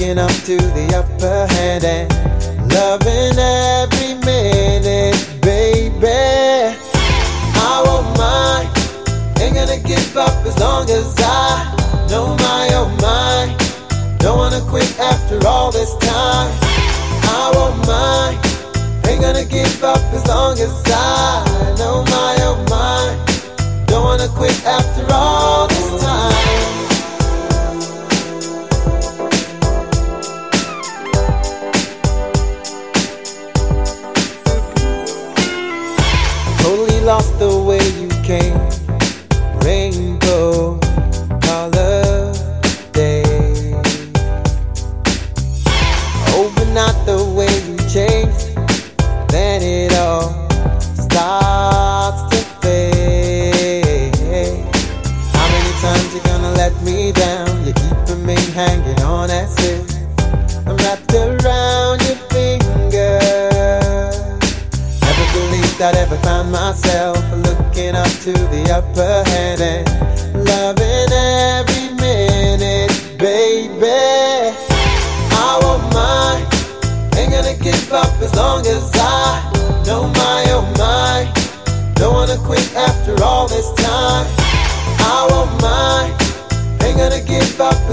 waking up to the upper hand and loving every minute, baby. I won't mind, ain't gonna give up as long as I know my own mind. Don't wanna quit after all this time. I won't mind. Ain't gonna give up as long as I know my own mind. Don't wanna quit after all this time. hanging on as if I'm wrapped around your finger. Never believed I'd ever find myself looking up to the upper hand and loving every minute, baby. I won't mind, ain't gonna give up as long as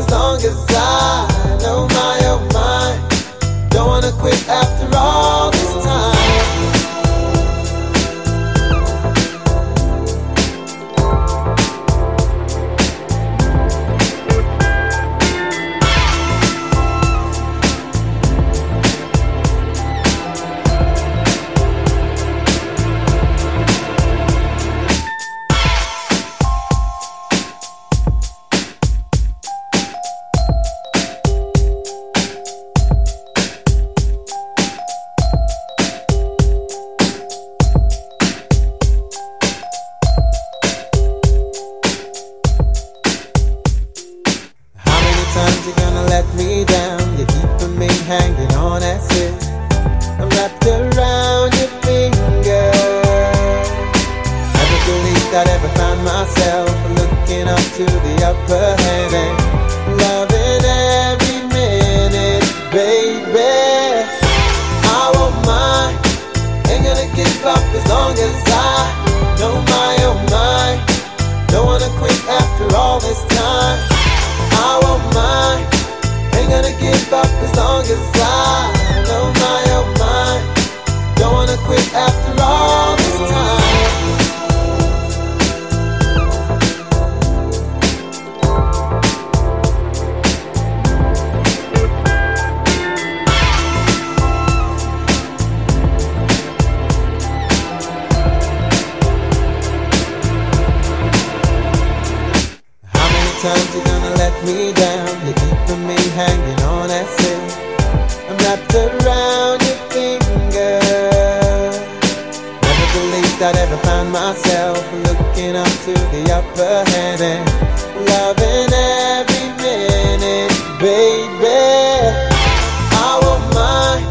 as long as I know my, oh own mind, Don't wanna quit after all this time. you're gonna let me down. You're keeping me hanging on as if I'm wrapped around your finger. Never believed I'd ever find myself looking up to the upper heaven, loving every minute, baby. I won't mind. Ain't gonna give up as long as after all this time. times you gonna let me down. You're keeping me hanging on that sill. I'm not the right. myself, looking up to the upper hand and loving every minute, baby. I won't mind,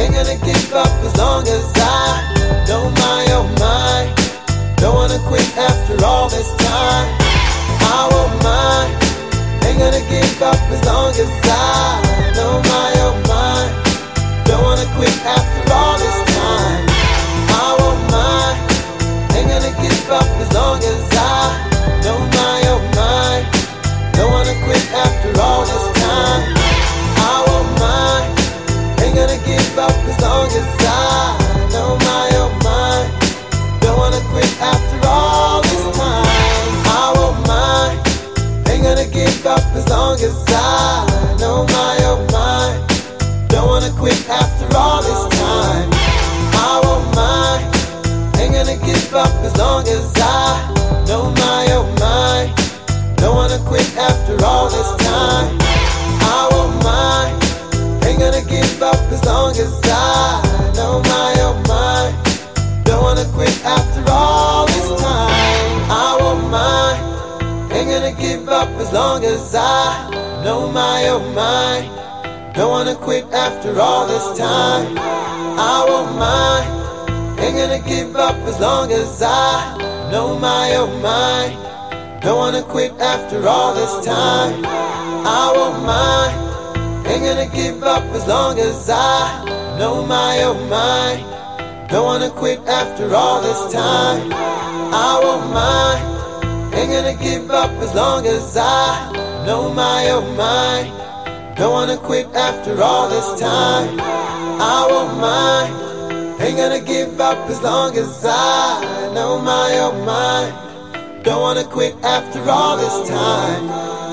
ain't gonna give up as long as I don't mind oh my! Don't wanna quit after all this time. I won't mind, ain't gonna give up as long as gonna quit after all this time. I won't mind. Ain't gonna give up as long as I know my oh my. Don't wanna quit after all this time. I won't mind. Ain't gonna give up as long as I know my oh my. Don't wanna quit after all this time. I won't mind. Ain't gonna give up as long as I. as I know my oh my. Don't wanna quit after all this time. I won't mind. Ain't gonna give up as long as I know my oh my. Don't wanna quit after all this time. I won't mind. Ain't gonna give up as long as I know my oh my. Don't wanna quit after all this time. I won't mind. Ain't gonna give up as long as I know my oh my. Don't wanna quit after all this time. I won't mind. Ain't gonna give up as long as I know my oh my. Don't wanna quit after all this time.